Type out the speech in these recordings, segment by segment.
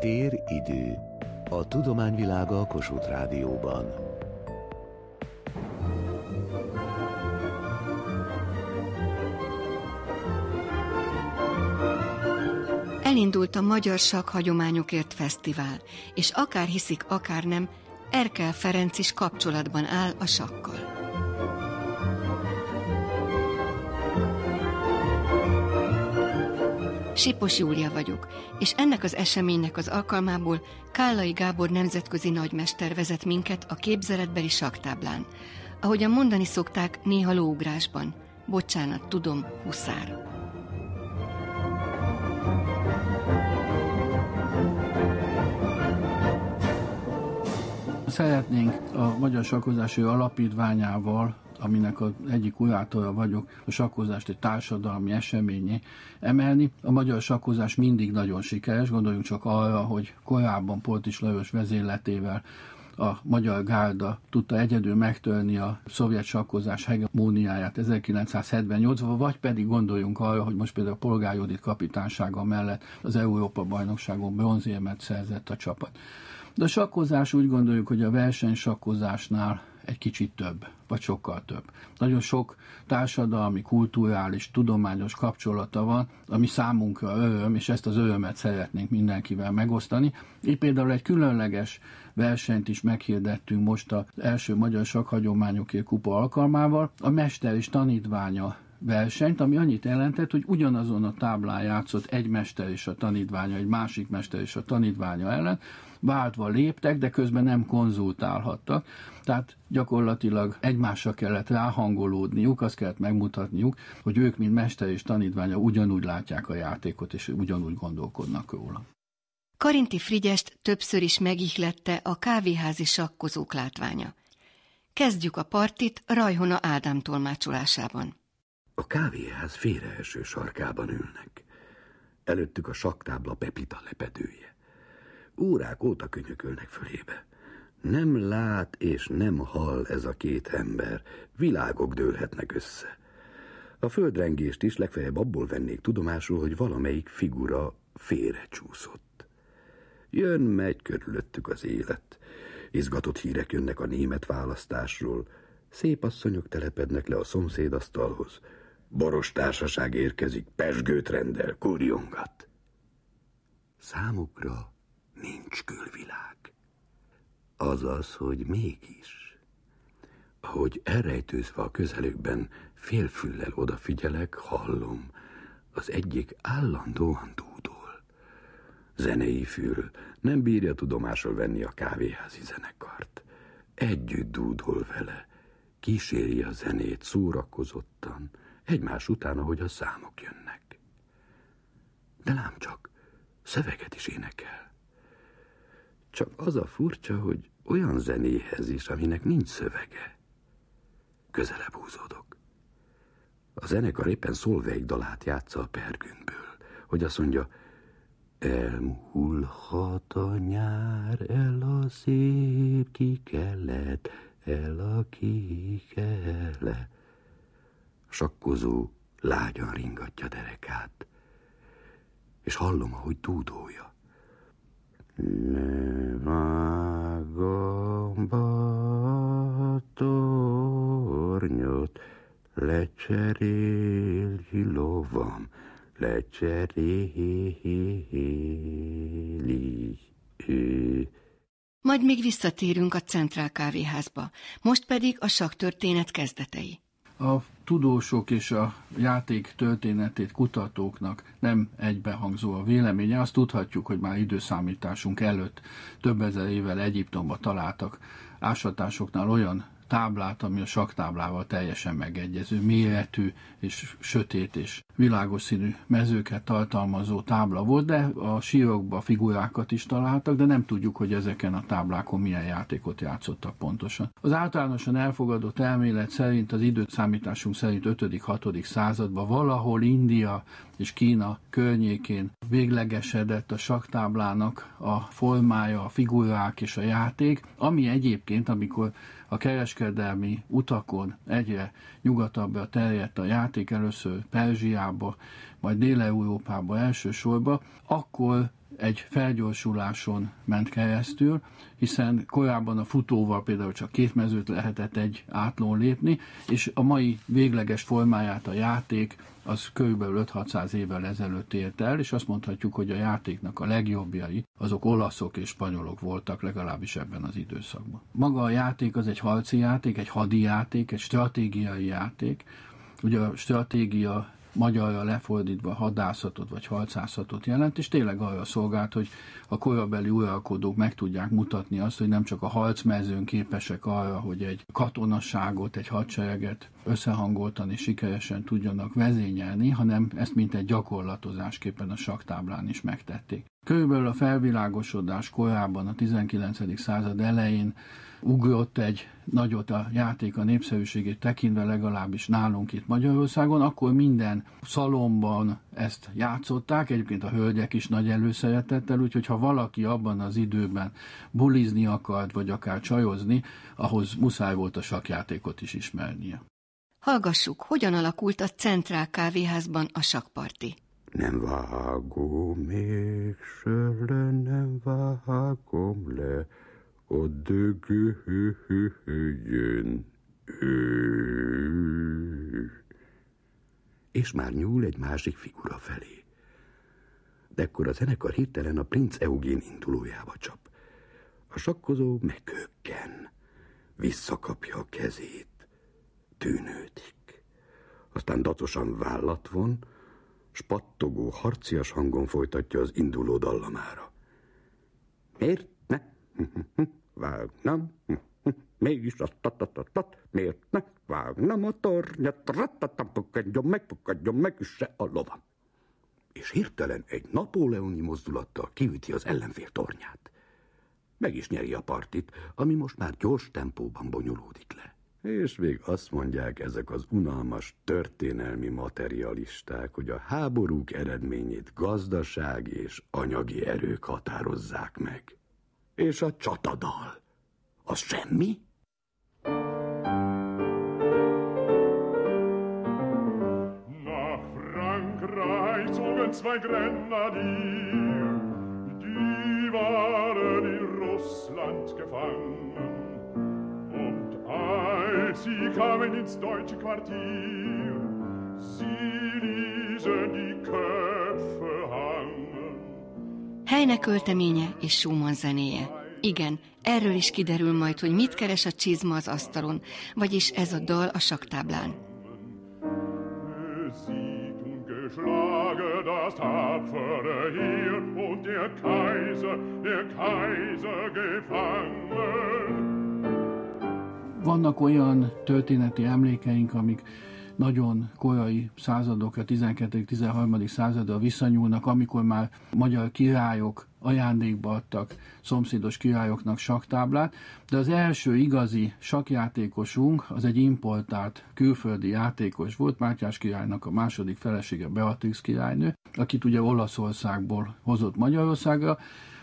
Tér-idő. A tudományvilága a Kossuth Rádióban. Elindult a Magyar Sak Hagyományokért Fesztivál, és akár hiszik, akár nem, Erkel Ferenc is kapcsolatban áll a sakkal. Sipos Júlia vagyok, és ennek az eseménynek az alkalmából Kállai Gábor nemzetközi nagymester vezet minket a képzeletbeli saktáblán. Ahogyan mondani szokták, néha lóugrásban. Bocsánat, tudom, huszár. Szeretnénk a Magyar Sakkozási Alapítványával aminek az egyik kurátora vagyok, a sakkozást egy társadalmi eseményé emelni. A magyar sakkozás mindig nagyon sikeres, gondoljunk csak arra, hogy korábban Portis Lajos vezérletével a magyar gárda tudta egyedül megtörni a szovjet sakkozás hegemóniáját 1978-ban, vagy pedig gondoljunk arra, hogy most például a Polgár Judit kapitánsága mellett az Európa bajnokságon bronzérmet szerzett a csapat. De a sakkozás úgy gondoljuk, hogy a versenysakkozásnál egy kicsit több, vagy sokkal több. Nagyon sok társadalmi, kulturális, tudományos kapcsolata van, ami számunkra öröm, és ezt az örömet szeretnénk mindenkivel megosztani. Így például egy különleges versenyt is meghirdettünk most az első Magyar Sakhagyományokért kupa alkalmával. A mester és tanítványa versenyt, ami annyit jelentett, hogy ugyanazon a táblán játszott egy mester és a tanítványa, egy másik mester és a tanítványa ellen, váltva léptek, de közben nem konzultálhattak. Tehát gyakorlatilag egymásra kellett ráhangolódniuk, azt kellett megmutatniuk, hogy ők, mint mester és tanítványa ugyanúgy látják a játékot, és ugyanúgy gondolkodnak róla. Karinti Frigyest többször is megihlette a kávéházi sakkozók látványa. Kezdjük a partit Rajhona Ádám tolmácsolásában. A kávéház félreeső sarkában ülnek. Előttük a saktábla Pepita lepedője. Órák óta könyökölnek fölébe. Nem lát és nem hall ez a két ember, világok dőlhetnek össze. A földrengést is legfeljebb abból vennék tudomásul, hogy valamelyik figura félrecsúszott. Jön, megy körülöttük az élet. Izgatott hírek jönnek a német választásról. Szép asszonyok telepednek le a szomszédasztalhoz. Boros társaság érkezik, pesgőt rendel, kurjongat. Számukra nincs külvilág. Azaz, hogy mégis. Ahogy elrejtőzve a közelükben félfüllel odafigyelek, hallom, az egyik állandóan dúdol. Zenei fül nem bírja tudomásról venni a kávéházi zenekart. Együtt dúdol vele, kíséri a zenét szórakozottan, egymás után, ahogy a számok jönnek. De lám csak, szöveget is énekel. Csak az a furcsa, hogy olyan zenéhez is, aminek nincs szövege. Közelebb húzódok. A zenekar éppen Szolveig dalát játsza a pergünkből, hogy azt mondja, Elmúlhat a nyár, el a szép kikelet, el a kikelet. Sakkozó lágyan ringatja derekát, és hallom, ahogy dúdolja. Ne vágom a tornyot, lecseréli lovam, lecseréli. Majd még visszatérünk a Centrál kávéházba, most pedig a saktörténet kezdetei a tudósok és a játék történetét kutatóknak nem egybehangzó a véleménye. Azt tudhatjuk, hogy már időszámításunk előtt több ezer évvel Egyiptomba találtak ásatásoknál olyan táblát, ami a saktáblával teljesen megegyező, méretű és sötét és világos színű mezőket tartalmazó tábla volt, de a sírokba figurákat is találtak, de nem tudjuk, hogy ezeken a táblákon milyen játékot játszottak pontosan. Az általánosan elfogadott elmélet szerint az időszámításunk szerint 5.-6. században valahol India és Kína környékén véglegesedett a saktáblának a formája, a figurák és a játék, ami egyébként, amikor a kereskedelmi utakon egyre nyugatabbra terjedt a játék, először Perzsiába, majd Dél-Európába elsősorban, akkor egy felgyorsuláson ment keresztül, hiszen korábban a futóval például csak két mezőt lehetett egy átlón lépni, és a mai végleges formáját a játék az kb. 5-600 évvel ezelőtt ért el, és azt mondhatjuk, hogy a játéknak a legjobbjai azok olaszok és spanyolok voltak, legalábbis ebben az időszakban. Maga a játék az egy harci játék, egy hadi játék, egy stratégiai játék. Ugye a stratégia magyarra lefordítva hadászatot vagy harcászatot jelent, és tényleg arra szolgált, hogy a korabeli uralkodók meg tudják mutatni azt, hogy nem csak a harcmezőn képesek arra, hogy egy katonasságot, egy hadsereget összehangoltan és sikeresen tudjanak vezényelni, hanem ezt mint egy gyakorlatozásképpen a saktáblán is megtették. Körülbelül a felvilágosodás korában, a 19. század elején ugrott egy nagyot a játék a népszerűségét tekintve legalábbis nálunk itt Magyarországon, akkor minden szalomban ezt játszották, egyébként a hölgyek is nagy előszeretettel, úgyhogy ha valaki abban az időben bulizni akart, vagy akár csajozni, ahhoz muszáj volt a sakjátékot is ismernie. Hallgassuk, hogyan alakult a Centrál kávéházban a sakparti. Nem vágom még le, nem vágom le, a dögöhöhöjön És már nyúl egy másik figura felé. De ekkor a zenekar hirtelen a princ Eugén indulójába csap. A sakkozó megkökken, visszakapja a kezét, tűnődik. Aztán datosan vállat von, spattogó, harcias hangon folytatja az induló dallamára. Miért ne? vágnám, mégis azt tatatat, miért ne vágnám a tornyat, rattatam, pukadjon meg, pukadjon meg, se a lovam. És hirtelen egy napóleoni mozdulattal kiüti az ellenfél tornyát. Meg is nyeri a partit, ami most már gyors tempóban bonyolódik le. És még azt mondják ezek az unalmas történelmi materialisták, hogy a háborúk eredményét gazdaság és anyagi erők határozzák meg és a csatadal. Az semmi? Nach Frankreich zogen zwei Grenadier, die waren in Russland gefangen. Und als sie kamen ins deutsche Quartier, sie ließen die Heine költeménye és Schumann zenéje. Igen, erről is kiderül majd, hogy mit keres a csizma az asztalon, vagyis ez a dal a saktáblán. Vannak olyan történeti emlékeink, amik nagyon korai századok, a 12.-13. századra visszanyúlnak, amikor már magyar királyok ajándékba adtak szomszédos királyoknak saktáblát, de az első igazi sakjátékosunk az egy importált külföldi játékos volt, Mátyás királynak a második felesége Beatrix királynő, akit ugye Olaszországból hozott Magyarországra,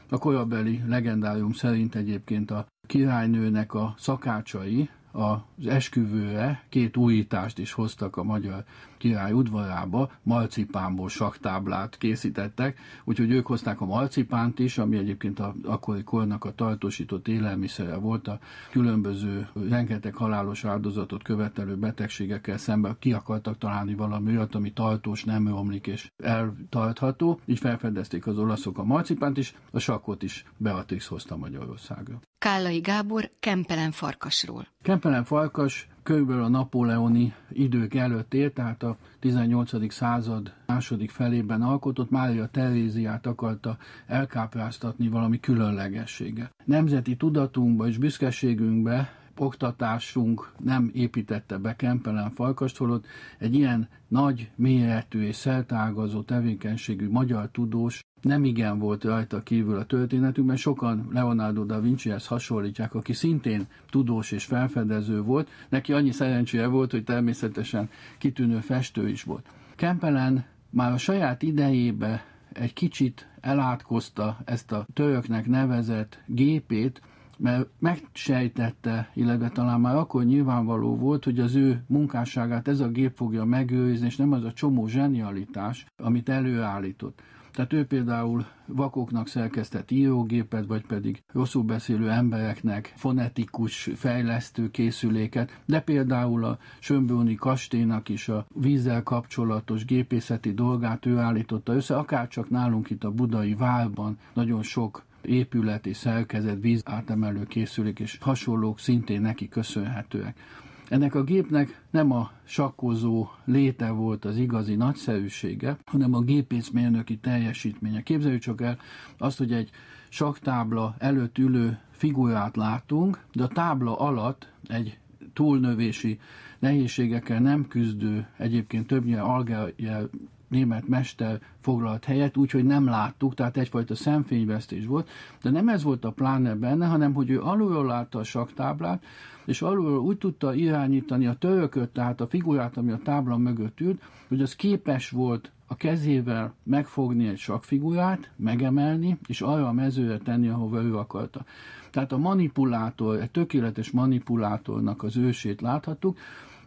a korabeli legendárium szerint egyébként a királynőnek a szakácsai, az esküvőre két újítást is hoztak a magyar király udvarába, marcipánból saktáblát készítettek, úgyhogy ők hozták a marcipánt is, ami egyébként a akkori kornak a tartósított élelmiszere volt, a különböző rengeteg halálos áldozatot követelő betegségekkel szemben ki akartak találni valami olyat, ami tartós, nem romlik és eltartható, így felfedezték az olaszok a marcipánt is, a sakot is Beatrix hozta Magyarországra. Kállai Gábor Kempelen Farkasról. Kempelen Farkas körülbelül a napóleoni idők előtt élt, tehát a 18. század második felében alkotott, Mária Teréziát akarta elkápráztatni valami különlegessége. Nemzeti tudatunkba és büszkeségünkbe oktatásunk nem építette be Kempelen Farkast, holott egy ilyen nagy, méretű és szeltágazó tevékenységű magyar tudós nem igen volt rajta kívül a történetünkben, sokan Leonardo da Vincihez hasonlítják, aki szintén tudós és felfedező volt, neki annyi szerencséje volt, hogy természetesen kitűnő festő is volt. Kempelen már a saját idejébe egy kicsit elátkozta ezt a töröknek nevezett gépét, mert megsejtette, illetve talán már akkor nyilvánvaló volt, hogy az ő munkásságát ez a gép fogja megőrizni, és nem az a csomó zsenialitás, amit előállított. Tehát ő például vakoknak szerkesztett írógépet, vagy pedig rosszul beszélő embereknek fonetikus fejlesztő készüléket, de például a Sömbőni kastélynak is a vízzel kapcsolatos gépészeti dolgát ő állította össze, akárcsak nálunk itt a budai várban nagyon sok épület és szerkezet, víz átemelő készülék és hasonlók szintén neki köszönhetőek. Ennek a gépnek nem a sakkozó léte volt az igazi nagyszerűsége, hanem a gépészmérnöki teljesítménye. Képzeljük csak el azt, hogy egy saktábla előtt ülő figurát látunk, de a tábla alatt egy túlnövési nehézségekkel nem küzdő, egyébként többnyire algeriel német mester foglalt helyet, úgyhogy nem láttuk, tehát egyfajta szemfényvesztés volt, de nem ez volt a pláne benne, hanem hogy ő alulról látta a saktáblát, és alulról úgy tudta irányítani a törököt, tehát a figurát, ami a tábla mögött ült, hogy az képes volt a kezével megfogni egy sakfigurát, megemelni, és arra a mezőre tenni, ahova ő akarta. Tehát a manipulátor, egy tökéletes manipulátornak az ősét láthattuk.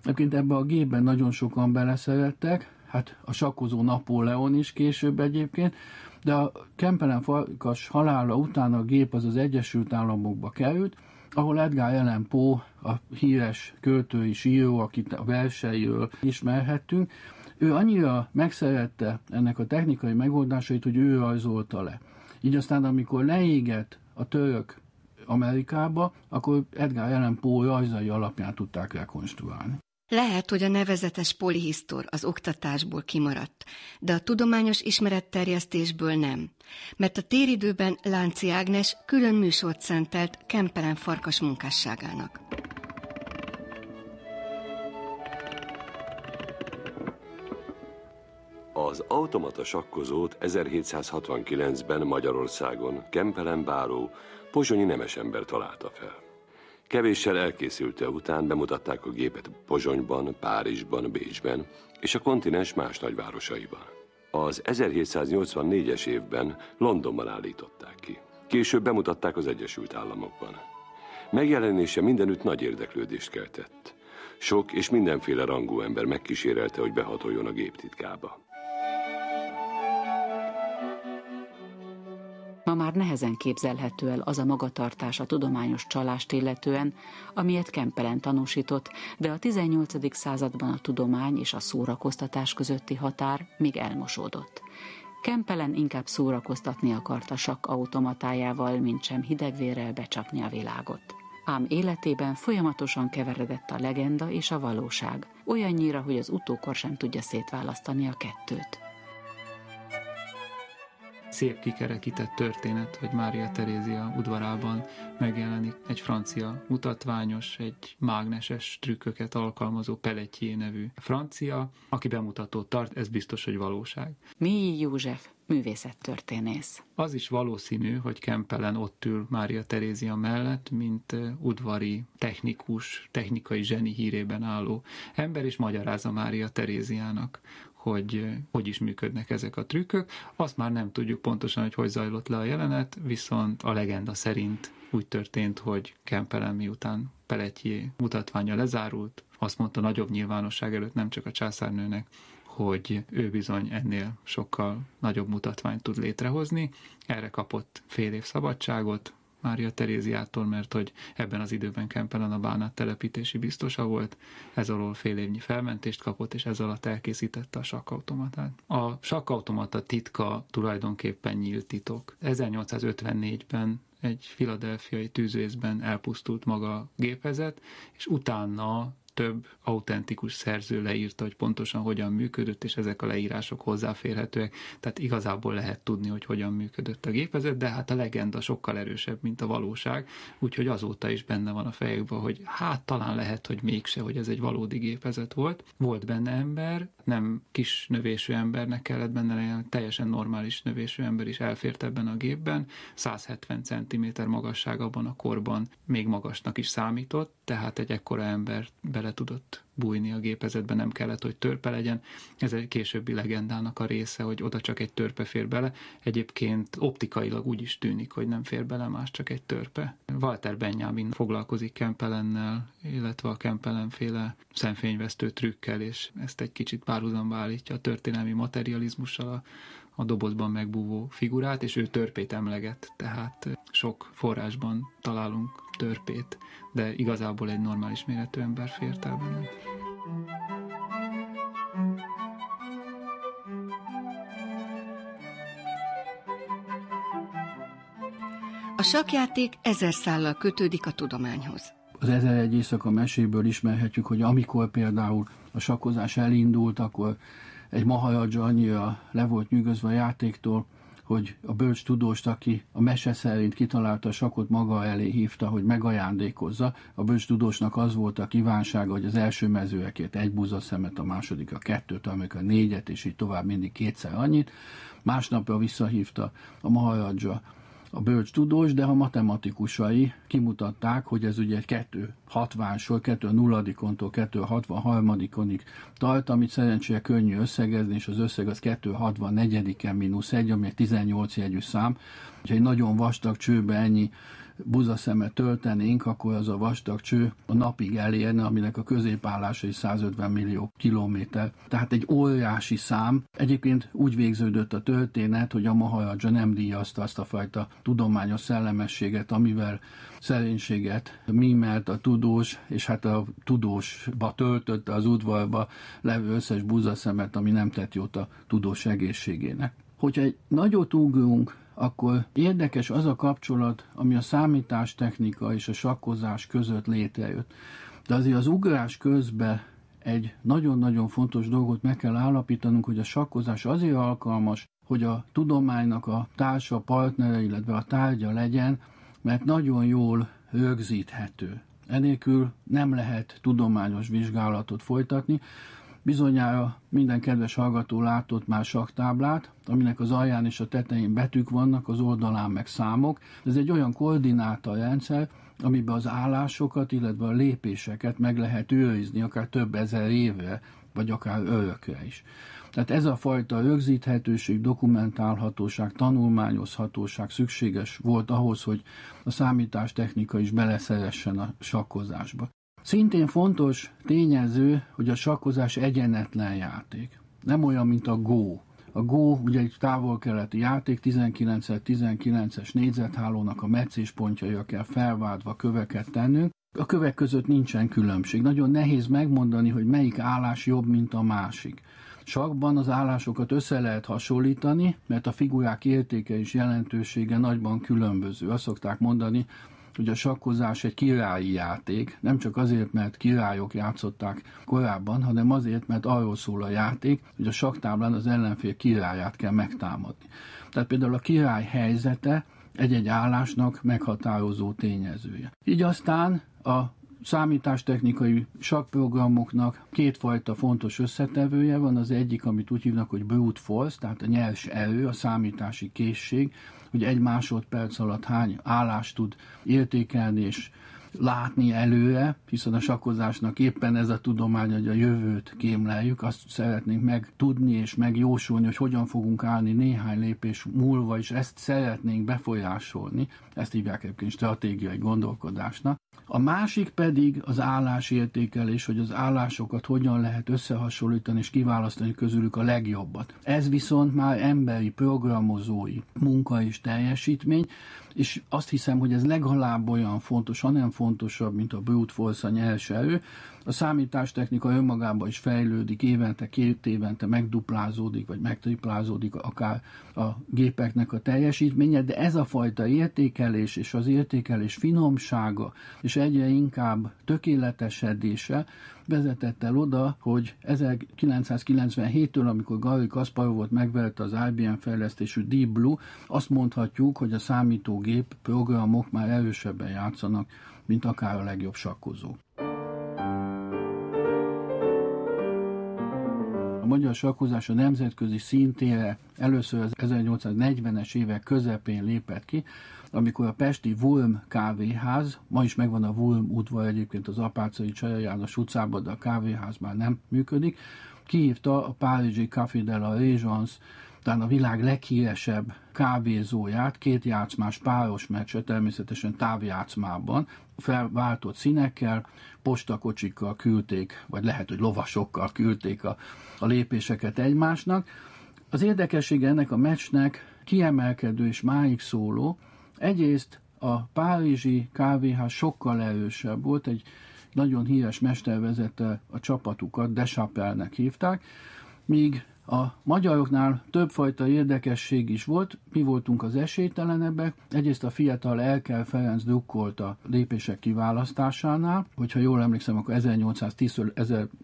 Egyébként ebben a gépben nagyon sokan beleszerettek, hát a sakkozó Napóleon is később egyébként, de a Kempelen Farkas halála után a gép az az Egyesült Államokba került, ahol Edgar Allan Poe, a híres költői író, akit a verseiről ismerhettünk, ő annyira megszerette ennek a technikai megoldásait, hogy ő rajzolta le. Így aztán, amikor leégett a török Amerikába, akkor Edgar Allan Poe rajzai alapján tudták rekonstruálni. Lehet, hogy a nevezetes polihisztor az oktatásból kimaradt, de a tudományos ismeretterjesztésből nem, mert a téridőben Lánci Ágnes külön műsort szentelt Kempelen farkas munkásságának. Az automata sakkozót 1769-ben Magyarországon Kempelen báró pozsonyi nemesember találta fel. Kevéssel elkészülte után bemutatták a gépet Pozsonyban, Párizsban, Bécsben és a kontinens más nagyvárosaiban. Az 1784-es évben Londonban állították ki. Később bemutatták az Egyesült Államokban. Megjelenése mindenütt nagy érdeklődést keltett. Sok és mindenféle rangú ember megkísérelte, hogy behatoljon a géptitkába. Már nehezen képzelhető el az a magatartás a tudományos csalást illetően, amilyet Kempelen tanúsított, de a 18. században a tudomány és a szórakoztatás közötti határ még elmosódott. Kempelen inkább szórakoztatni akarta sakk automatájával, mint sem hidegvérrel becsapni a világot. Ám életében folyamatosan keveredett a legenda és a valóság, olyannyira, hogy az utókor sem tudja szétválasztani a kettőt szép kikerekített történet, hogy Mária Terézia udvarában megjelenik egy francia mutatványos, egy mágneses trükköket alkalmazó Pelletier nevű francia, aki bemutatót tart, ez biztos, hogy valóság. Mi József, művészettörténész. Az is valószínű, hogy Kempelen ott ül Mária Terézia mellett, mint udvari, technikus, technikai zseni hírében álló ember, és magyarázza Mária Teréziának, hogy hogy is működnek ezek a trükkök. Azt már nem tudjuk pontosan, hogy hogy zajlott le a jelenet, viszont a legenda szerint úgy történt, hogy Kempelen miután Pelletier mutatványa lezárult, azt mondta nagyobb nyilvánosság előtt nem csak a császárnőnek, hogy ő bizony ennél sokkal nagyobb mutatványt tud létrehozni. Erre kapott fél év szabadságot, Mária Teréziától, mert hogy ebben az időben Kempelen a bánát telepítési biztosa volt, ez alól fél évnyi felmentést kapott, és ez alatt elkészítette a sakkautomatát. A sakkautomata titka tulajdonképpen nyílt titok. 1854-ben egy filadelfiai tűzvészben elpusztult maga a gépezet, és utána több autentikus szerző leírta, hogy pontosan hogyan működött, és ezek a leírások hozzáférhetőek, tehát igazából lehet tudni, hogy hogyan működött a gépezet, de hát a legenda sokkal erősebb, mint a valóság, úgyhogy azóta is benne van a fejükben, hogy hát talán lehet, hogy mégse, hogy ez egy valódi gépezet volt. Volt benne ember, nem kis növésű embernek kellett benne lenni, teljesen normális növésű ember is elfért ebben a gépben, 170 cm magasság abban a korban még magasnak is számított, tehát egy ekkora ember bele tudott bújni a gépezetbe, nem kellett, hogy törpe legyen. Ez egy későbbi legendának a része, hogy oda csak egy törpe fér bele. Egyébként optikailag úgy is tűnik, hogy nem fér bele más, csak egy törpe. Walter Benjamin foglalkozik Kempelennel, illetve a Kempelenféle szemfényvesztő trükkel, és ezt egy kicsit párhuzamba állítja a történelmi materializmussal, a a dobozban megbúvó figurát, és ő törpét emleget, tehát sok forrásban találunk törpét, de igazából egy normális méretű ember fért A sakjáték ezer szállal kötődik a tudományhoz. Az ezer egy éjszaka meséből ismerhetjük, hogy amikor például a sakkozás elindult, akkor egy Maharaja annyira le volt nyűgözve a játéktól, hogy a bölcs tudóst, aki a mese szerint kitalálta a sakot, maga elé hívta, hogy megajándékozza. A bölcs tudósnak az volt a kívánsága, hogy az első mezőekért egy buza szemet, a második a kettőt, amikor a négyet, és így tovább mindig kétszer annyit. Másnapra visszahívta a Maharaja a bölcs tudós, de a matematikusai kimutatták, hogy ez ugye egy 260 sor, 2 nulladikontól 263-onig tart, amit szerencsére könnyű összegezni, és az összeg az 264-en mínusz 1, ami egy 18 jegyű szám. Úgyhogy nagyon vastag csőbe ennyi buzaszemet töltenénk, akkor az a vastag cső a napig elérne, aminek a középállása is 150 millió kilométer. Tehát egy óriási szám. Egyébként úgy végződött a történet, hogy a Maharaja nem díjazta azt a fajta tudományos szellemességet, amivel szerénységet mimelt a tudós, és hát a tudósba töltötte az udvarba levő összes buzaszemet, ami nem tett jót a tudós egészségének. Hogyha egy nagyot ugrunk akkor érdekes az a kapcsolat, ami a számítástechnika és a sakkozás között létrejött. De azért az ugrás közben egy nagyon-nagyon fontos dolgot meg kell állapítanunk, hogy a sakkozás azért alkalmas, hogy a tudománynak a társa, partnere, illetve a tárgya legyen, mert nagyon jól rögzíthető. Enélkül nem lehet tudományos vizsgálatot folytatni, Bizonyára minden kedves hallgató látott már saktáblát, aminek az alján és a tetején betűk vannak, az oldalán meg számok. Ez egy olyan koordináta rendszer, amiben az állásokat, illetve a lépéseket meg lehet őrizni, akár több ezer évre, vagy akár örökre is. Tehát ez a fajta rögzíthetőség, dokumentálhatóság, tanulmányozhatóság szükséges volt ahhoz, hogy a számítástechnika is beleszeressen a sakkozásba. Szintén fontos tényező, hogy a sakkozás egyenetlen játék. Nem olyan, mint a Go. A Go ugye egy távol-keleti játék, 19-19-es négyzethálónak a meccéspontjaira kell felváltva köveket tennünk. A kövek között nincsen különbség. Nagyon nehéz megmondani, hogy melyik állás jobb, mint a másik. Sakban az állásokat össze lehet hasonlítani, mert a figurák értéke és jelentősége nagyban különböző. Azt szokták mondani, hogy a sakkozás egy királyi játék, nem csak azért, mert királyok játszották korábban, hanem azért, mert arról szól a játék, hogy a saktáblán az ellenfél királyát kell megtámadni. Tehát például a király helyzete egy-egy állásnak meghatározó tényezője. Így aztán a számítástechnikai sakprogramoknak kétfajta fontos összetevője van. Az egyik, amit úgy hívnak, hogy brute force, tehát a nyers erő, a számítási készség, hogy egy másodperc alatt hány állást tud értékelni és látni előre, hiszen a sakkozásnak éppen ez a tudomány, hogy a jövőt kémleljük, azt szeretnénk meg tudni és megjósolni, hogy hogyan fogunk állni néhány lépés múlva, és ezt szeretnénk befolyásolni. Ezt hívják egyébként stratégiai gondolkodásnak. A másik pedig az állásértékelés, hogy az állásokat hogyan lehet összehasonlítani és kiválasztani közülük a legjobbat. Ez viszont már emberi programozói munka és teljesítmény, és azt hiszem, hogy ez legalább olyan fontos, hanem fontosabb, mint a brute force, a nyers erő. A számítástechnika önmagában is fejlődik, évente, két évente megduplázódik, vagy megtriplázódik akár a gépeknek a teljesítménye, de ez a fajta értékelés és az értékelés finomsága és egyre inkább tökéletesedése vezetett el oda, hogy 1997-től, amikor Gary Kasparovot megverte az IBM fejlesztésű Deep Blue, azt mondhatjuk, hogy a számítógép programok már erősebben játszanak, mint akár a legjobb sakkozó. Magyar sakkozás a nemzetközi szintére először az 1840-es évek közepén lépett ki, amikor a pesti Vulm kávéház, ma is megvan a Vulm udvar egyébként az Apácai Csaja János utcában, de a kávéház már nem működik, kihívta a Párizsi Café de la Régence, talán a világ leghíresebb kávézóját, két játszmás páros meccse, természetesen távjátszmában, felváltott színekkel, postakocsikkal küldték, vagy lehet, hogy lovasokkal küldték a, a lépéseket egymásnak, Az érdekessége ennek a meccsnek kiemelkedő és máig szóló, egyrészt a párizsi kávéház sokkal erősebb volt, egy nagyon híres mester vezette a csapatukat, Deschapelnek hívták, míg a magyaroknál többfajta érdekesség is volt, mi voltunk az esélytelenebbek. Egyrészt a fiatal Elkel Ferenc drukkolt a lépések kiválasztásánál, hogyha jól emlékszem, akkor 1810-től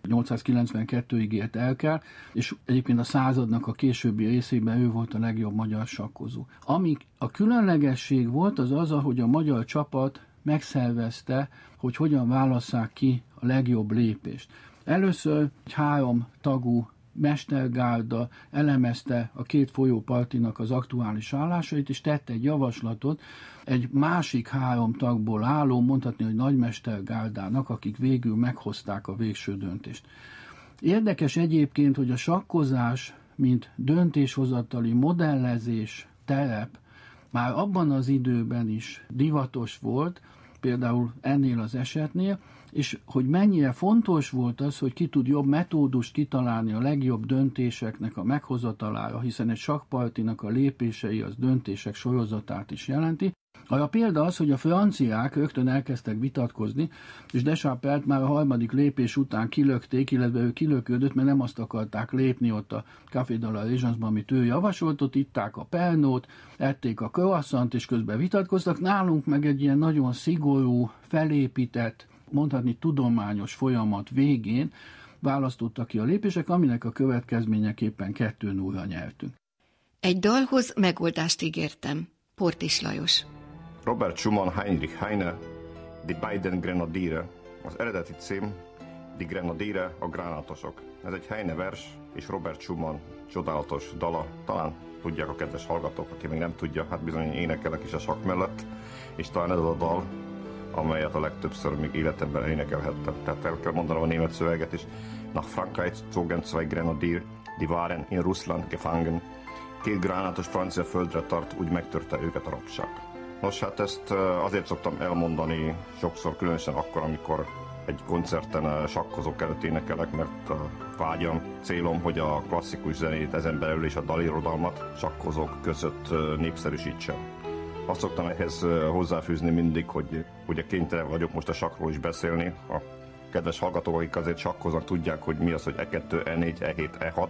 1892-ig ért Elkel, és egyébként a századnak a későbbi részében ő volt a legjobb magyar sakkozó. Ami a különlegesség volt, az az, hogy a magyar csapat megszervezte, hogy hogyan válasszák ki a legjobb lépést. Először egy három tagú mestergárda elemezte a két folyópartinak az aktuális állásait, és tette egy javaslatot egy másik három tagból álló, mondhatni, hogy nagymestergárdának, akik végül meghozták a végső döntést. Érdekes egyébként, hogy a sakkozás, mint döntéshozatali modellezés terep már abban az időben is divatos volt, például ennél az esetnél, és hogy mennyire fontos volt az, hogy ki tud jobb metódust kitalálni a legjobb döntéseknek a meghozatalára, hiszen egy sakpartinak a lépései az döntések sorozatát is jelenti. A példa az, hogy a franciák rögtön elkezdtek vitatkozni, és Deschapelt már a harmadik lépés után kilökték, illetve ő kilöködött, mert nem azt akarták lépni ott a Café de la Régence-ban, amit ő javasolt, ott itták a pernót, ették a croissant, és közben vitatkoztak. Nálunk meg egy ilyen nagyon szigorú, felépített, mondhatni tudományos folyamat végén választottak ki a lépések, aminek a következményeképpen kettő nulla nyertünk. Egy dalhoz megoldást ígértem. Portis Lajos. Robert Schumann Heinrich Heine, Die beiden Grenadiere. Az eredeti cím Die Grenadiere, a gránátosok. Ez egy Heine vers, és Robert Schumann csodálatos dala. Talán tudják a kedves hallgatók, aki még nem tudja, hát bizony énekelek is a sak mellett, és talán ez a dal, amelyet a legtöbbször még életemben énekelhettem. Tehát el kell mondanom a német szöveget is. Nach Frankreich zogen zwei Grenadier, die waren in Russland gefangen. Két gránátos francia földre tart, úgy megtörte őket a rabság. Nos, hát ezt azért szoktam elmondani sokszor, különösen akkor, amikor egy koncerten sakkozók előtt énekelek, mert a vágyam, célom, hogy a klasszikus zenét, ezen belül is a dalirodalmat sakkozók között népszerűsítsem. Azt szoktam ehhez hozzáfűzni mindig, hogy ugye kénytelen vagyok most a sakról is beszélni. A kedves hallgatók, akik azért sakkoznak, tudják, hogy mi az, hogy E2, E4, E7, E6.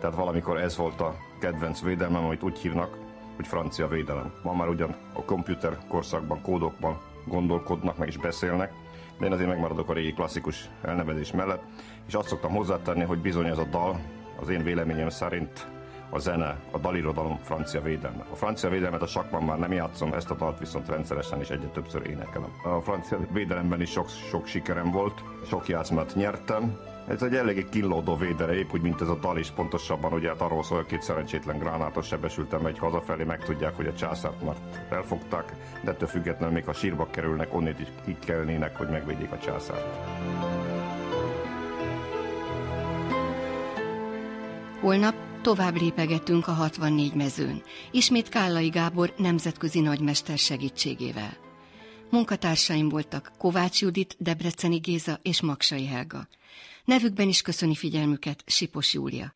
Tehát valamikor ez volt a kedvenc védelmem, amit úgy hívnak, hogy francia védelem. Ma már ugyan a komputer korszakban, kódokban gondolkodnak, meg is beszélnek, de én azért megmaradok a régi klasszikus elnevezés mellett, és azt szoktam hozzátenni, hogy bizony ez a dal az én véleményem szerint a zene, a dalirodalom francia védelme. A francia védelmet a sakban már nem játszom, ezt a dalt viszont rendszeresen is egyre többször énekelem. A francia védelemben is sok, sok sikerem volt, sok játszmát nyertem, ez egy eléggé kínlódó védere, épp úgy, mint ez a dal is pontosabban, ugye hát arról szól, hogy két szerencsétlen gránátos sebesültem megy hazafelé, megtudják, hogy a császárt már elfogták, de ettől függetlenül még a sírba kerülnek, onnét is kikelnének, hogy megvédjék a császárt. Holnap tovább lépegetünk a 64 mezőn, ismét Kállai Gábor nemzetközi nagymester segítségével. Munkatársaim voltak Kovács Judit, Debreceni Géza és Maksai Helga. Nevükben is köszöni figyelmüket Sipos Júlia.